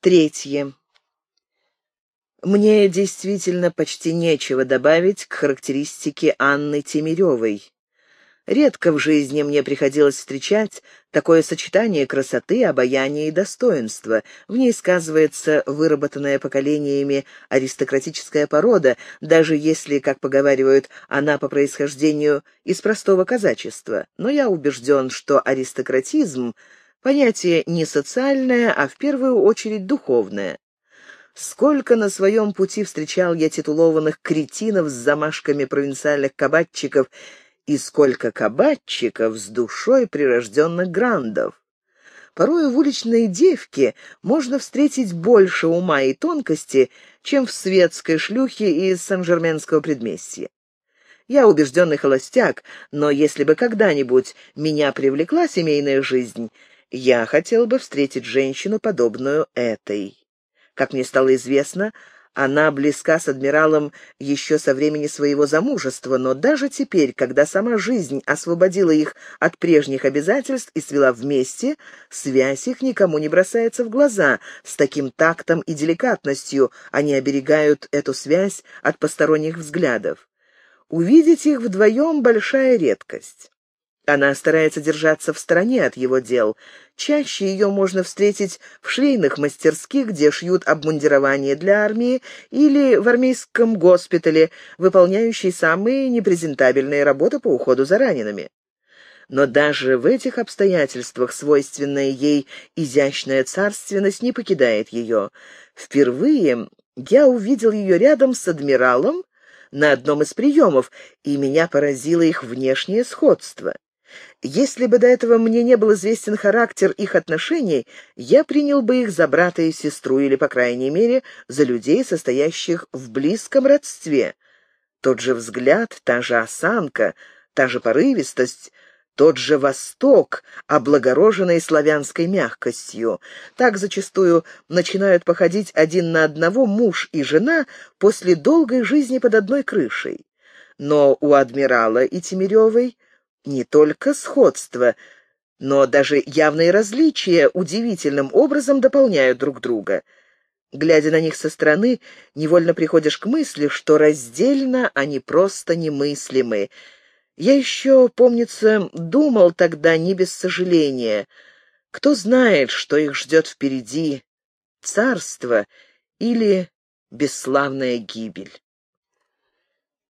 Третье. Мне действительно почти нечего добавить к характеристике Анны Тимиревой. Редко в жизни мне приходилось встречать такое сочетание красоты, обаяния и достоинства. В ней сказывается выработанная поколениями аристократическая порода, даже если, как поговаривают, она по происхождению из простого казачества. Но я убежден, что аристократизм — понятие не социальное, а в первую очередь духовное. Сколько на своем пути встречал я титулованных кретинов с замашками провинциальных кабачиков — и сколько кабачиков с душой прирожденных грандов. Порой в уличной девке можно встретить больше ума и тонкости, чем в светской шлюхе из Сан-Жерменского предместья. Я убежденный холостяк, но если бы когда-нибудь меня привлекла семейная жизнь, я хотел бы встретить женщину, подобную этой. Как мне стало известно, она близка с адмиралом еще со времени своего замужества, но даже теперь, когда сама жизнь освободила их от прежних обязательств и свела вместе, связь их никому не бросается в глаза. С таким тактом и деликатностью они оберегают эту связь от посторонних взглядов. Увидеть их вдвоем — большая редкость. Она старается держаться в стороне от его дел. Чаще ее можно встретить в швейных мастерских, где шьют обмундирование для армии, или в армейском госпитале, выполняющей самые непрезентабельные работы по уходу за ранеными. Но даже в этих обстоятельствах свойственная ей изящная царственность не покидает ее. Впервые я увидел ее рядом с адмиралом на одном из приемов, и меня поразило их внешнее сходство. Если бы до этого мне не был известен характер их отношений, я принял бы их за брата и сестру, или, по крайней мере, за людей, состоящих в близком родстве. Тот же взгляд, та же осанка, та же порывистость, тот же Восток, облагороженный славянской мягкостью. Так зачастую начинают походить один на одного муж и жена после долгой жизни под одной крышей. Но у адмирала и Тимиревой не только сходство, но даже явные различия удивительным образом дополняют друг друга. Глядя на них со стороны, невольно приходишь к мысли, что раздельно они просто немыслимы. Я еще, помнится, думал тогда не без сожаления. Кто знает, что их ждет впереди, царство или бесславная гибель.